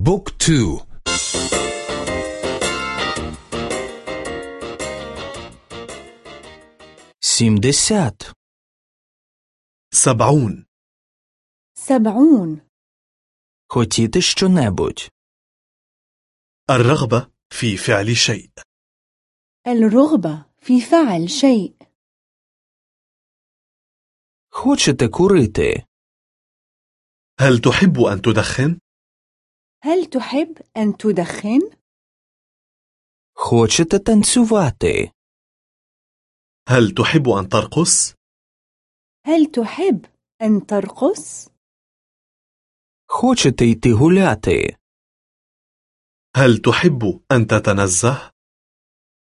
بوك تو سيمدسات سبعون سبعون Хотіти що-небудь. الرغبة في فعل شيء الرغبة في فعل شيء Хочете курити? هل تحب أن تدخن؟ هل تحب أن تدخن؟ Хочете танцювати? هل تحب أن ترقص؟ هل تحب أن ترقص؟ Хочете йти гуляти? هل تحب أن تتنزه؟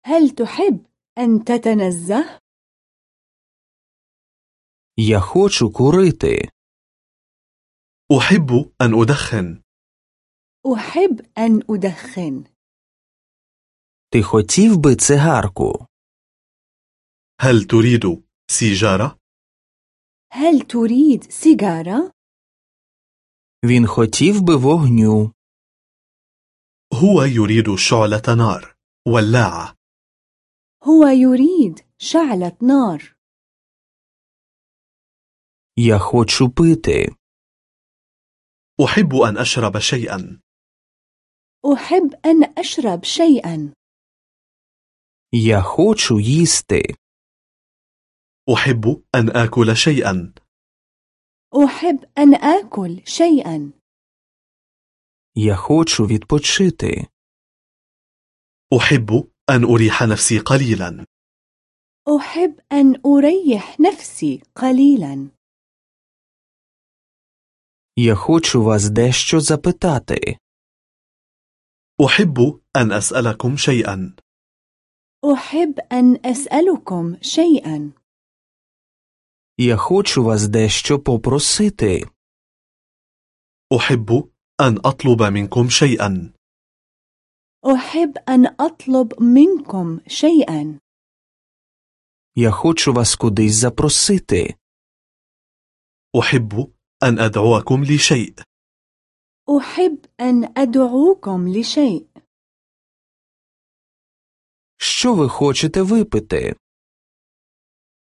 هل تحب أن تتنزه؟ Я хочу курити. أحب أن أدخن أحب أن أدخن Ти хотів би цигарку? هل تريد سيجارة؟ هل تريد سيجارة؟ Він хотів би вогню. هو يريد شعلة نار ولاعة هو يريد شعلة نار Я хочу пити. أحب أن أشرب شيئا أحب أن أشرب شيئا Я хочу їсти. أحب أن آكل شيئا أحب أن آكل شيئا Я хочу відпочити. أحب أن أريح نفسي قليلا أحب أن أريح نفسي قليلا Я хочу вас дещо запитати. أحب أن أسألكم شيئا أحب أن أسألكم شيئا Я хочу вас дещо попросити. أحب أن أطلب منكم شيئا أحب أن أطلب منكم شيئا Я хочу вас кудись запросити. أحب أن أدعوكم لشيء أحب أن أدعوكم لشيء Що ви хочете випити?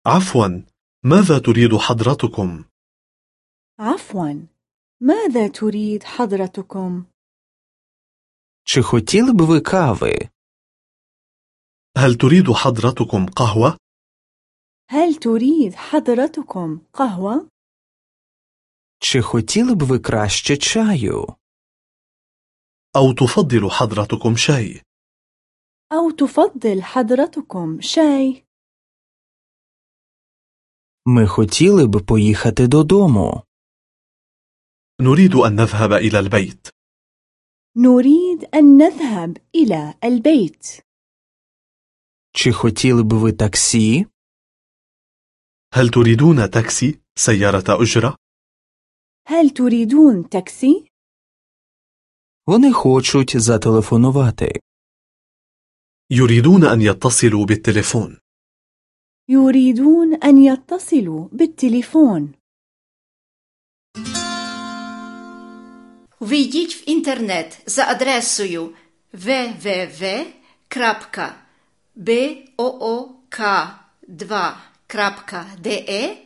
عفوا ماذا تريد حضرتكم؟ عفوا ماذا تريد حضرتكم؟ Чи хотіли б ви кави? هل تريد حضرتكم قهوة؟ هل تريد حضرتكم قهوة؟ Чи хотіли б ви краще чаю? أو تفضل حضرتكم شاي؟ أو تفضل حضرتكم شاي؟ Ми хотіли б поїхати додому. نريد أن نذهب إلى البيت نريد أن نذهب إلى البيت Чи хотіли б ви таксі? هل تريدون تاكسي سيارة أجرة؟ هل تريدون تاكسي؟ Вони хочуть зателефонувати. يريدون أن يتصلوا بالتليفون يريدون أن يتصلوا بالتليفون Ввійдіть в інтернет за адресою www.book2.de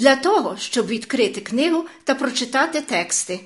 для того, щоб відкрити книгу та прочитати тексти.